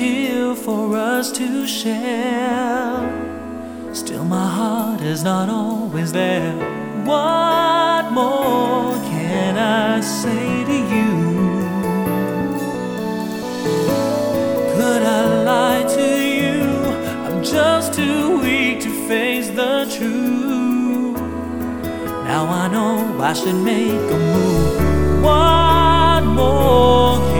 here for us to share. Still, my heart is not always there. What more can I say to you? Could I lie to you? I'm just too weak to face the truth. Now I know I should make a move. What more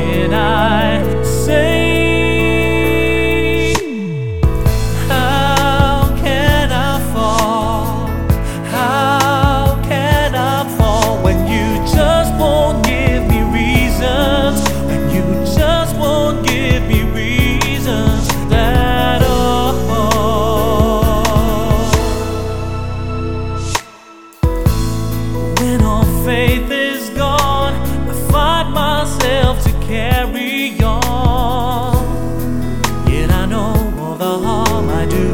the harm I do.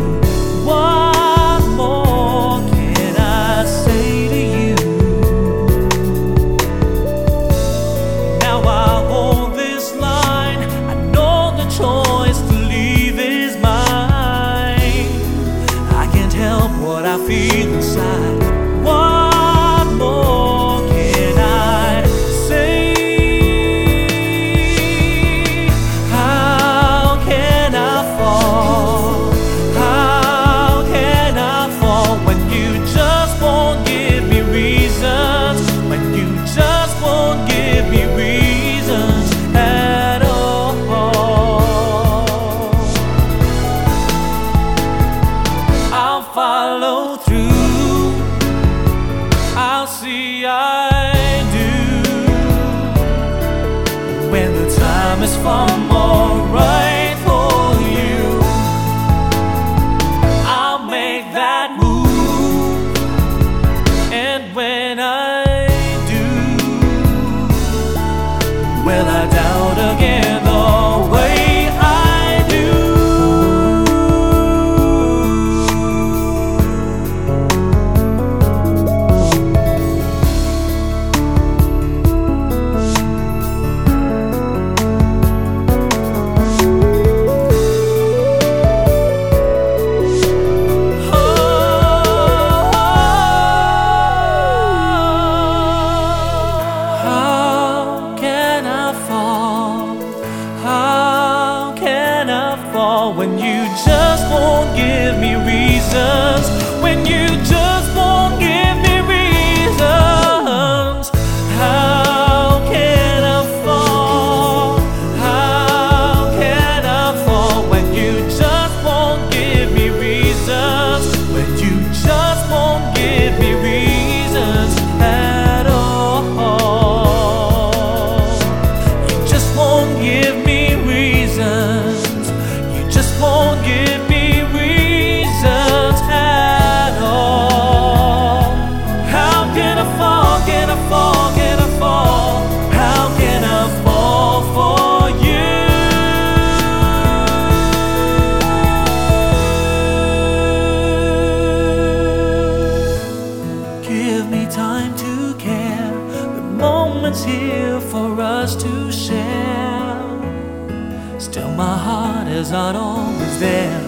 What more can I say to you? Now I hold this line. I know the choice to leave is mine. I can't help what I feel inside. See I do. When the time is far more right fall? How can I fall when you just moment's here for us to share. Still, my heart is not always there.